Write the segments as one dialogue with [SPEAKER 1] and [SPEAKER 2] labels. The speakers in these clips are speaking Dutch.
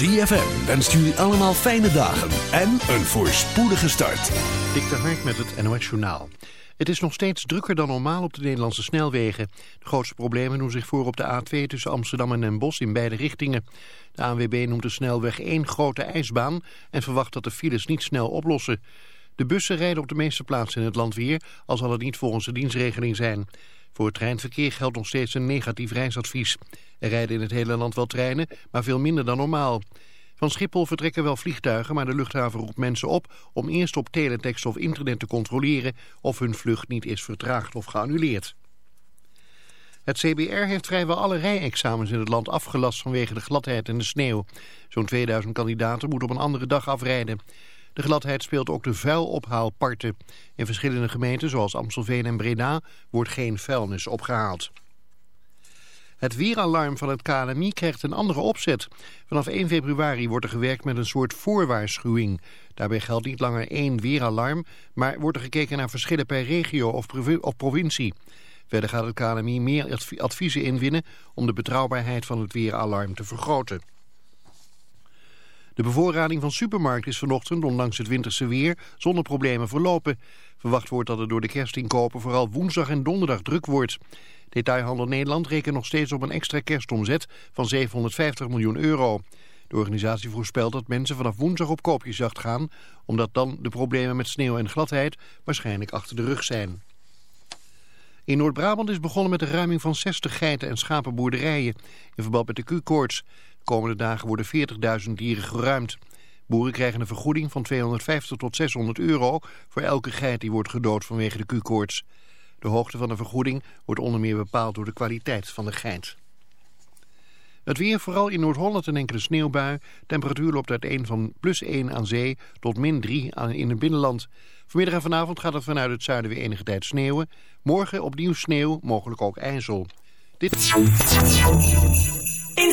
[SPEAKER 1] ZFM wenst jullie allemaal fijne dagen en een voorspoedige start.
[SPEAKER 2] Dik de met het NOS Journaal. Het is nog steeds drukker dan normaal op de Nederlandse snelwegen. De grootste problemen doen zich voor op de A2 tussen Amsterdam en Den Bosch in beide richtingen. De ANWB noemt de snelweg één grote ijsbaan en verwacht dat de files niet snel oplossen. De bussen rijden op de meeste plaatsen in het land weer, al zal het niet volgens de dienstregeling zijn. Voor het treinverkeer geldt nog steeds een negatief reisadvies. Er rijden in het hele land wel treinen, maar veel minder dan normaal. Van Schiphol vertrekken wel vliegtuigen, maar de luchthaven roept mensen op om eerst op teletext of internet te controleren of hun vlucht niet is vertraagd of geannuleerd. Het CBR heeft vrijwel alle rijexamens in het land afgelast vanwege de gladheid en de sneeuw. Zo'n 2000 kandidaten moeten op een andere dag afrijden. De gladheid speelt ook de vuilophaalparten. In verschillende gemeenten, zoals Amstelveen en Breda, wordt geen vuilnis opgehaald. Het weeralarm van het KNMI krijgt een andere opzet. Vanaf 1 februari wordt er gewerkt met een soort voorwaarschuwing. Daarbij geldt niet langer één weeralarm, maar wordt er gekeken naar verschillen per regio of, of provincie. Verder gaat het KNMI meer adviezen inwinnen om de betrouwbaarheid van het weeralarm te vergroten. De bevoorrading van supermarkten is vanochtend, ondanks het winterse weer, zonder problemen verlopen. Verwacht wordt dat het door de kerstinkopen vooral woensdag en donderdag druk wordt. Detailhandel Nederland rekent nog steeds op een extra kerstomzet van 750 miljoen euro. De organisatie voorspelt dat mensen vanaf woensdag op koopjesjacht gaan... omdat dan de problemen met sneeuw en gladheid waarschijnlijk achter de rug zijn. In Noord-Brabant is begonnen met de ruiming van 60 geiten en schapenboerderijen... in verband met de Q-koorts. De komende dagen worden 40.000 dieren geruimd. Boeren krijgen een vergoeding van 250 tot 600 euro... voor elke geit die wordt gedood vanwege de Q-koorts. De hoogte van de vergoeding wordt onder meer bepaald door de kwaliteit van de geit. Het weer, vooral in Noord-Holland een enkele sneeuwbui. Temperatuur loopt uiteen van plus 1 aan zee tot min 3 in het binnenland. Vanmiddag en vanavond gaat het vanuit het zuiden weer enige tijd sneeuwen. Morgen opnieuw sneeuw, mogelijk ook ijzel. Dit...
[SPEAKER 3] In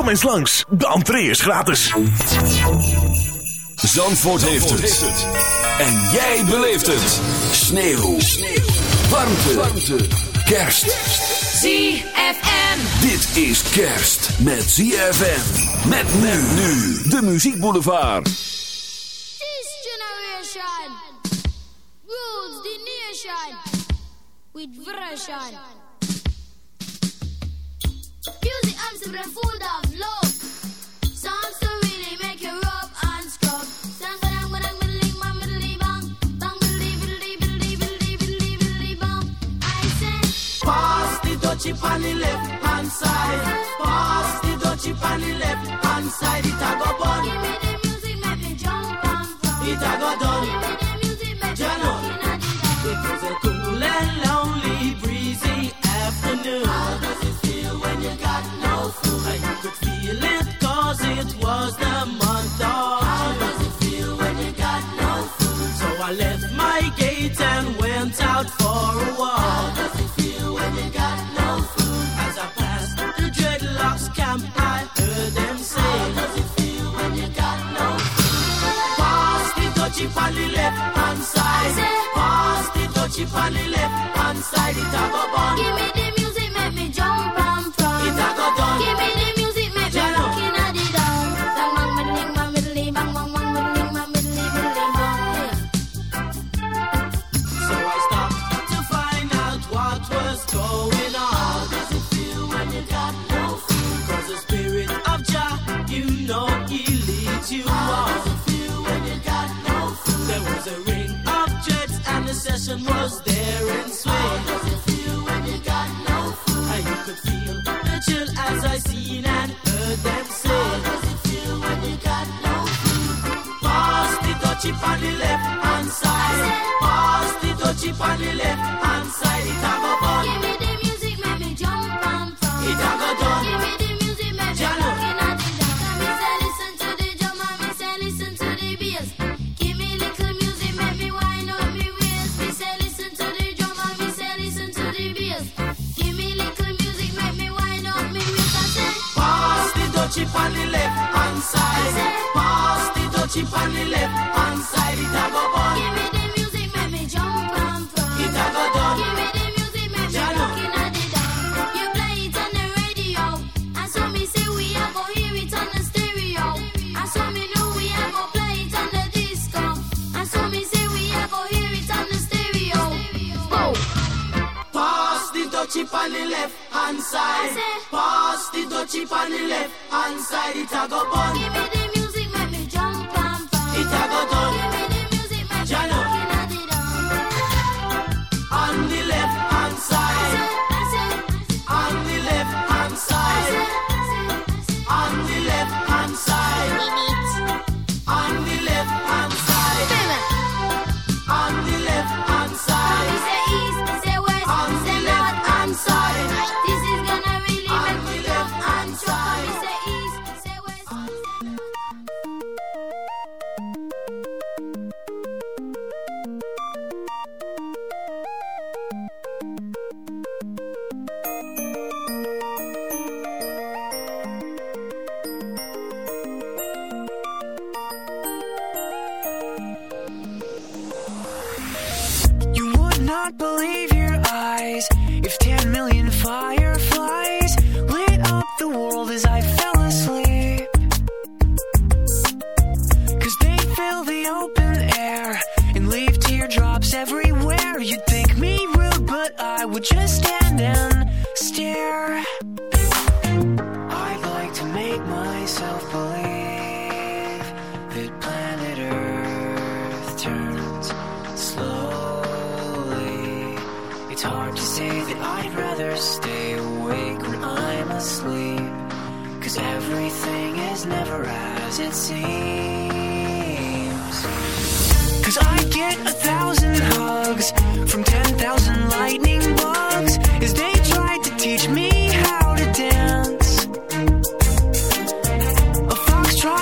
[SPEAKER 1] Kom eens langs, de entree is gratis.
[SPEAKER 4] Zandvoort, heeft, het. En jij beleeft het. Sneeuw. Warmte. Warmte. Kerst.
[SPEAKER 3] ZFM.
[SPEAKER 4] Dit is kerst met ZFM. Met men nu. De Muziek Boulevard.
[SPEAKER 5] This generation rules the nation with version.
[SPEAKER 6] chip on the left hand side. Pass the dough chip on the left hand side. Go bun.
[SPEAKER 5] Give me the music, make me jump and fun.
[SPEAKER 6] It a go done. Could feel it cause it was the month of How does it feel when you got no food? So I left my gate and went out for a walk. How does it feel when you got no food? As I passed the dreadlocks camp, I heard them say. How does it feel when you got no food? Pass the dutchie on the left hand side. Pass the dutchie on the left hand side. It a go bun.
[SPEAKER 5] Give me the
[SPEAKER 6] Chip on the left hand side. Pass the chip on the left hand side. It a go bun.
[SPEAKER 5] Give me the music, make me jump and fun.
[SPEAKER 6] It a go
[SPEAKER 5] down.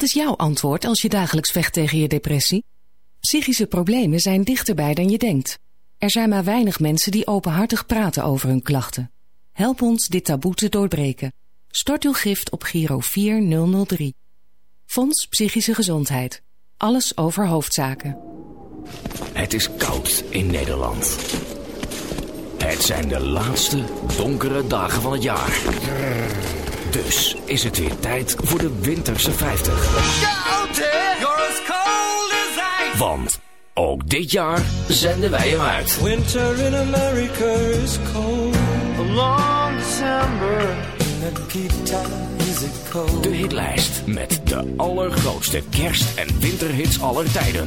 [SPEAKER 7] Wat is jouw antwoord als je dagelijks vecht tegen je depressie? Psychische problemen zijn dichterbij dan je denkt. Er zijn maar weinig mensen die openhartig praten over hun klachten. Help ons dit taboe te doorbreken. Stort uw gift op Giro 4003. Fonds Psychische Gezondheid. Alles over hoofdzaken.
[SPEAKER 8] Het is koud in Nederland. Het zijn de laatste donkere dagen van het jaar. Dus is het weer tijd voor de Winterse 50. Want ook dit jaar zenden wij hem uit.
[SPEAKER 9] Winter in America is cold. A long December. In Nikita is it cold.
[SPEAKER 8] De hitlijst met de allergrootste kerst- en winterhits aller tijden.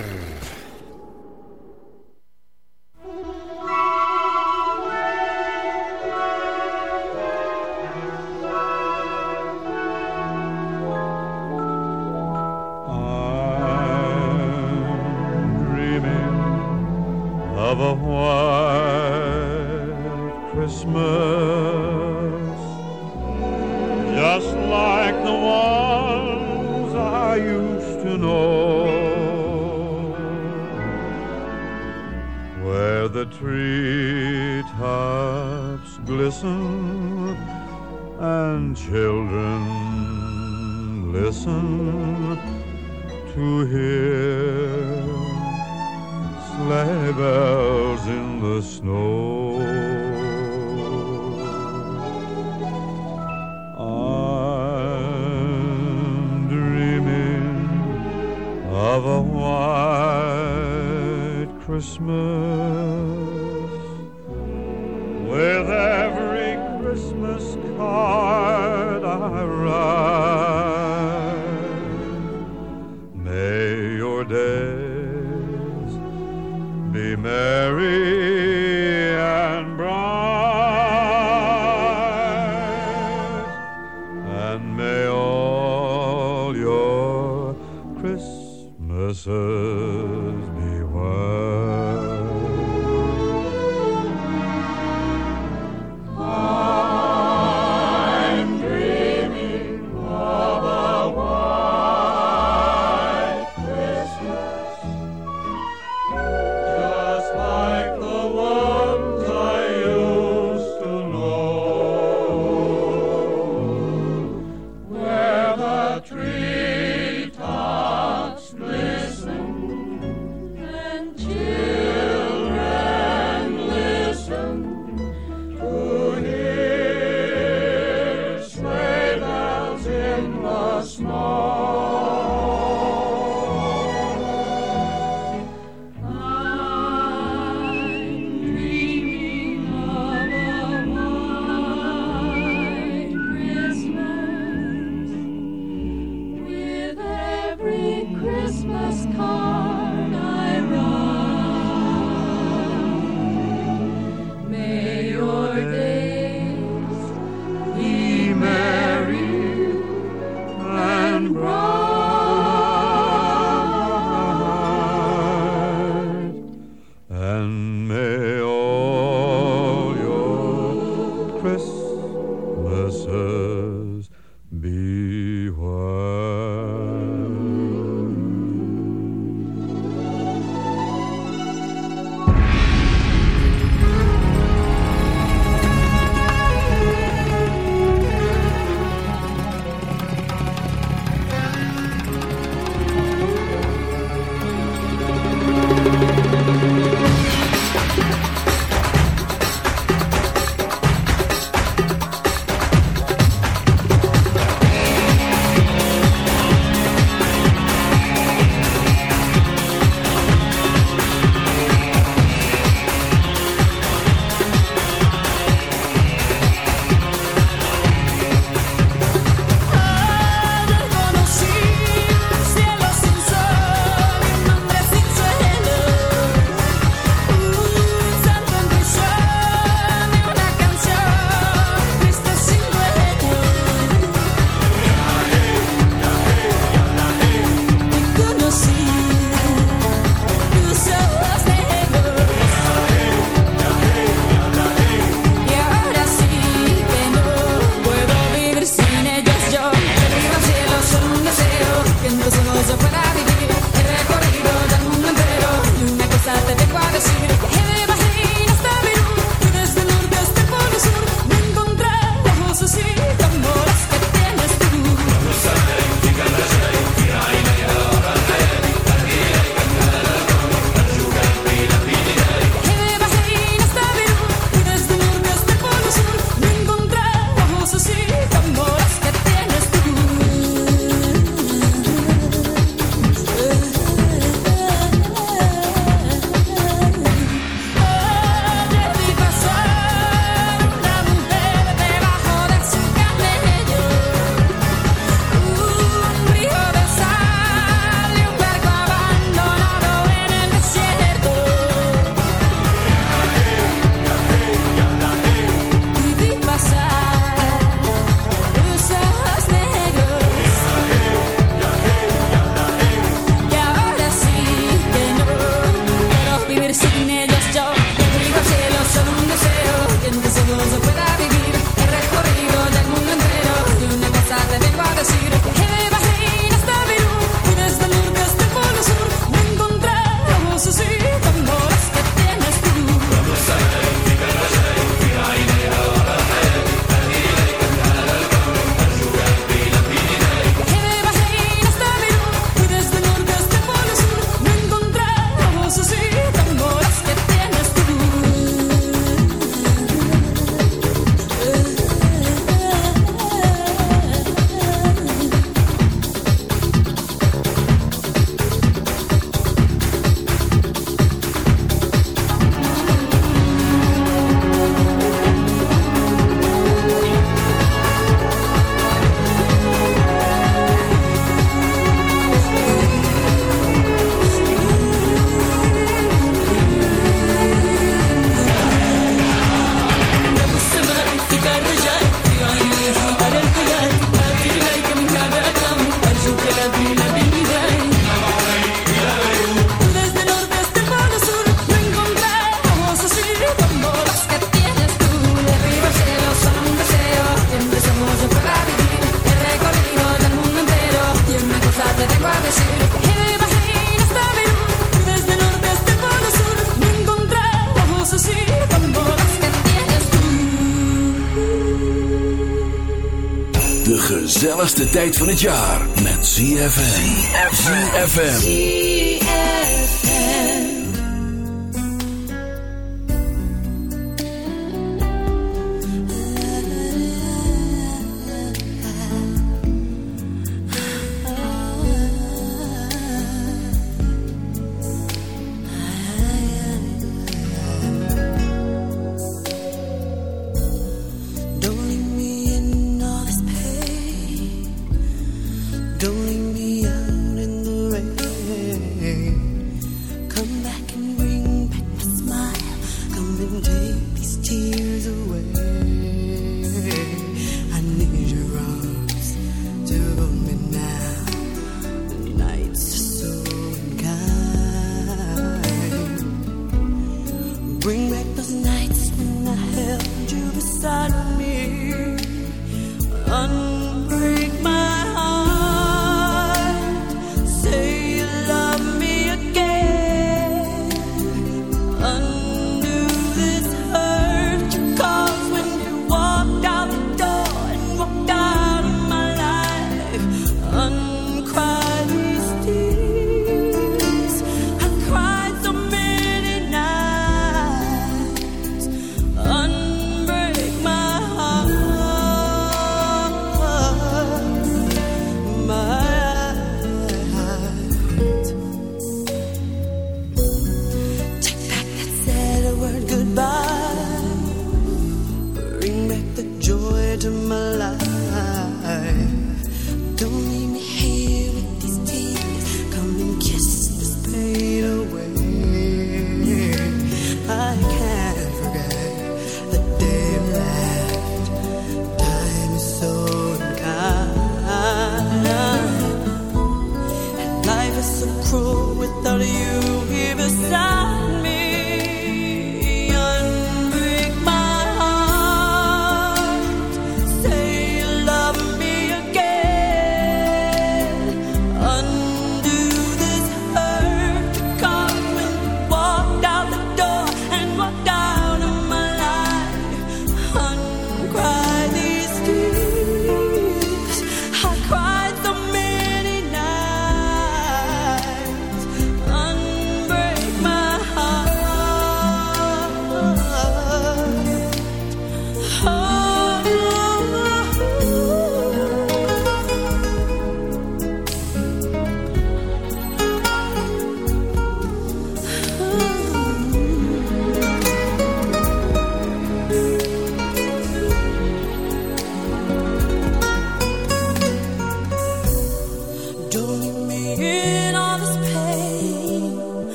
[SPEAKER 4] tijd van het jaar.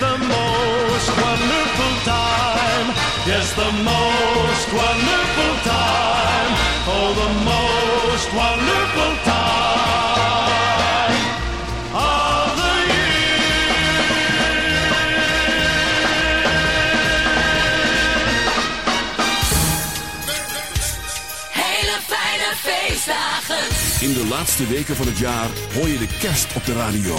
[SPEAKER 10] The most wonderful time. Yes, the most wonderful time. Oh, the most wonderful time of the
[SPEAKER 11] Hele fijne feestdagen.
[SPEAKER 12] In de laatste weken van het jaar hoor je de kerst op de radio.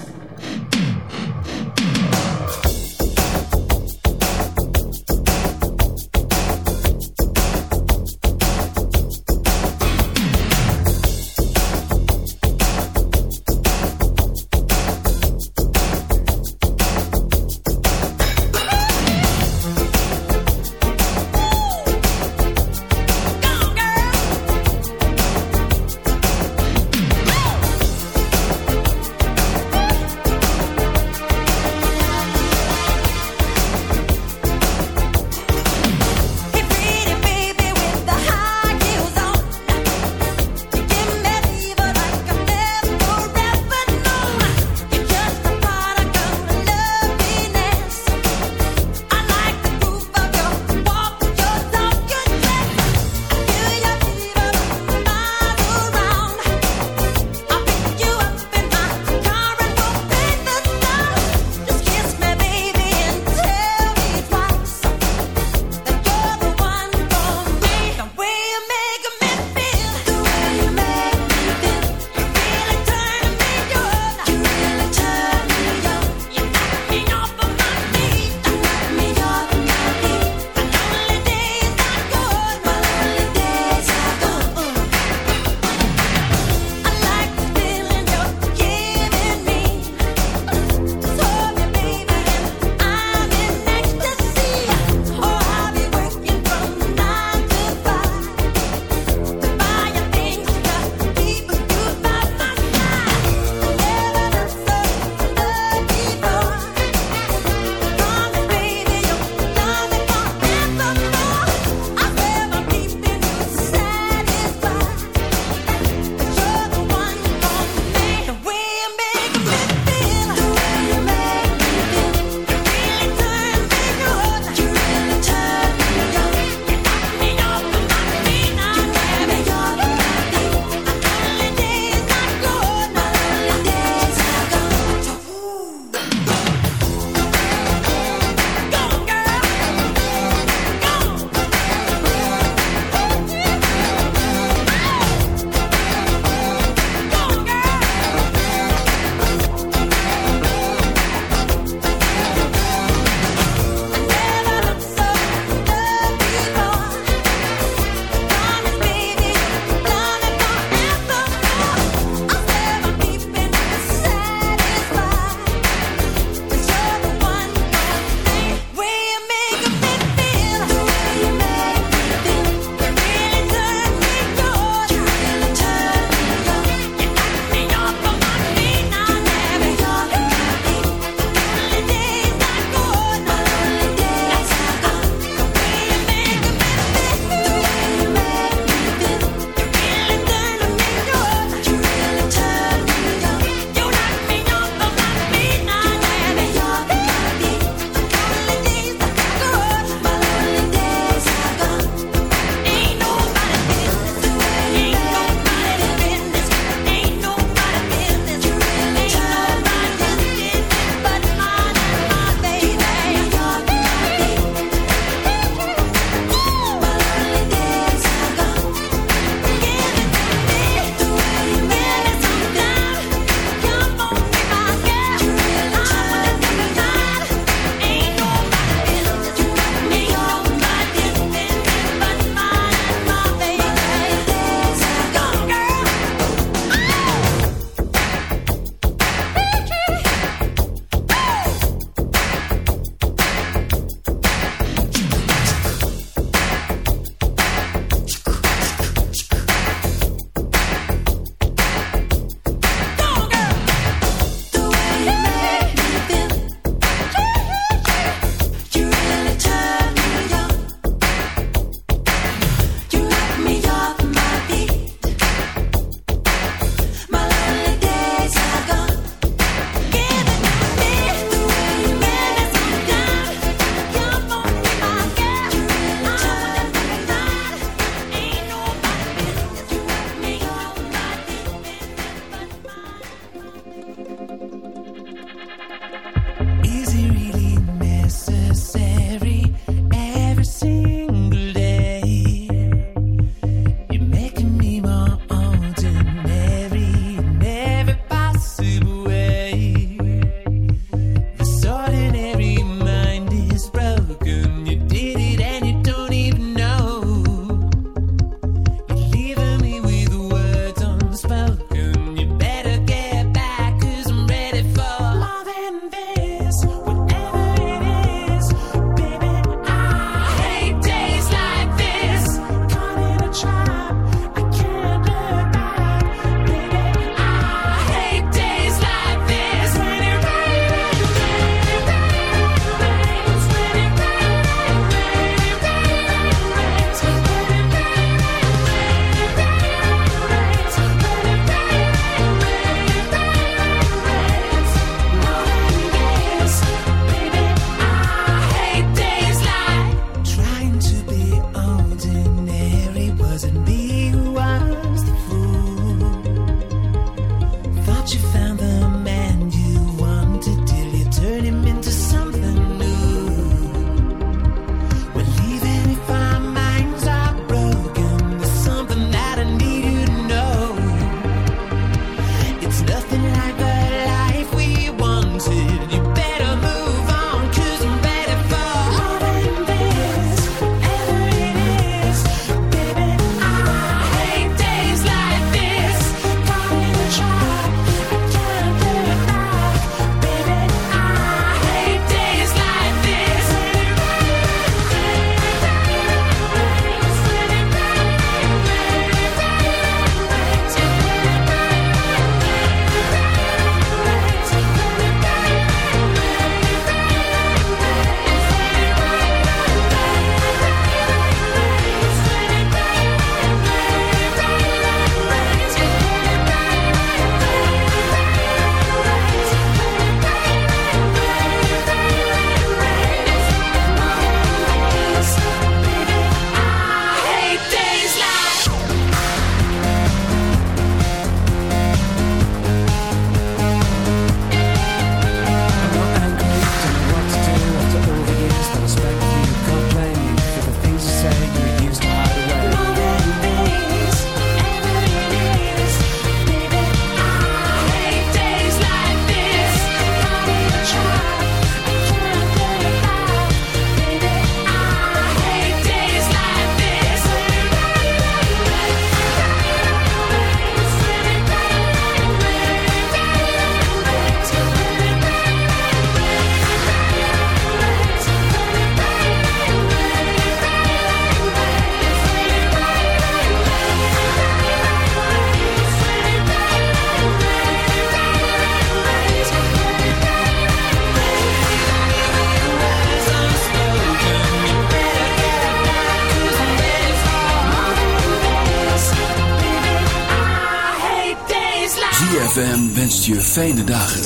[SPEAKER 12] Fijne dagen.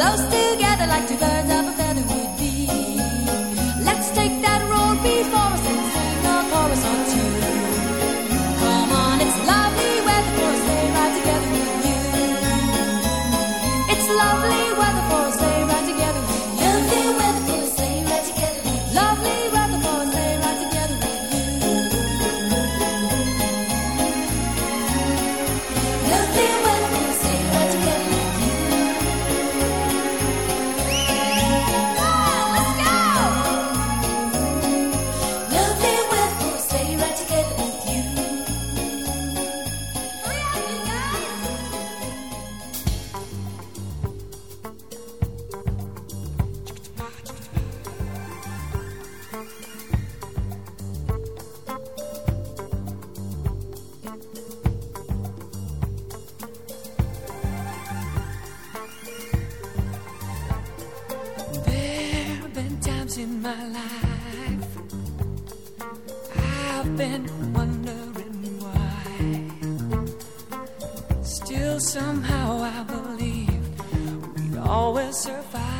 [SPEAKER 11] close together like two birds.
[SPEAKER 13] Still, somehow, I believe we'd always survive.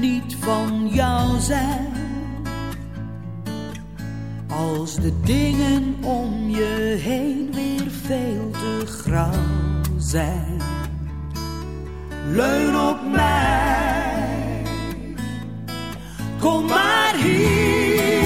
[SPEAKER 14] niet van jou zijn. Als de dingen om je heen weer veel te grauw zijn. Leun op mij. Kom maar hier